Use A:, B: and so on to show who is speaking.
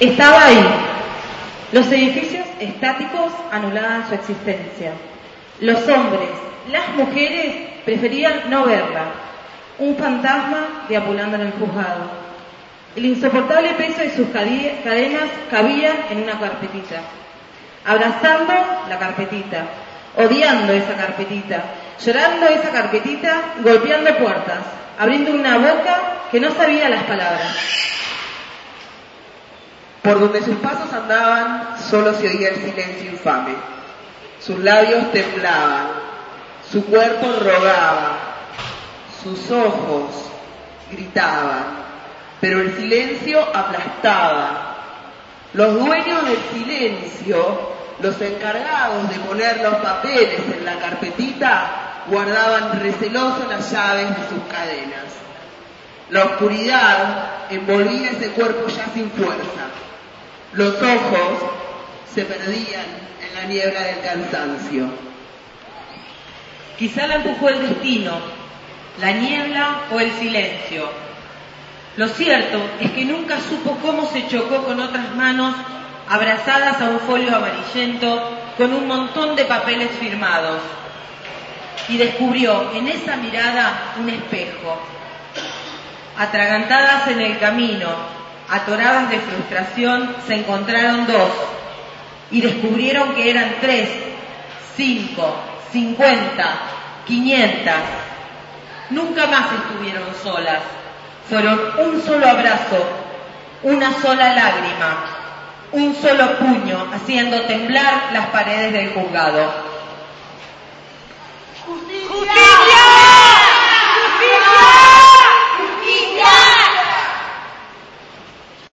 A: Estaba ahí. Los edificios estáticos anulaban su existencia. Los hombres, las mujeres preferían no verla. Un fantasma deambulando en el juzgado. El insoportable peso de sus cadenas cabía en una carpetita. Abrazando la carpetita, odiando esa carpetita, llorando esa carpetita, golpeando puertas, abriendo una boca que no sabía las palabras.
B: Por donde sus pasos andaban, solo se oía el silencio infame. Sus labios temblaban, su cuerpo rogaba, sus ojos gritaban, pero el silencio aplastaba. Los dueños del silencio, los encargados de poner los papeles en la carpetita, guardaban receloso las llaves de sus cadenas. La oscuridad envolvía ese cuerpo ya sin fuerza. Los ojos se perdían en la niebla del cansancio.
C: Quizá la empujó el destino, la niebla o el silencio. Lo cierto es que nunca supo cómo se chocó con otras manos abrazadas a un folio amarillento con un montón de papeles firmados. Y descubrió en esa mirada un espejo. Atragantadas en el camino, atoradas de frustración, se encontraron dos y descubrieron que eran tres, cinco, cincuenta, quinientas. Nunca más estuvieron solas. Fueron un solo abrazo, una sola lágrima, un solo puño, haciendo temblar las paredes del juzgado.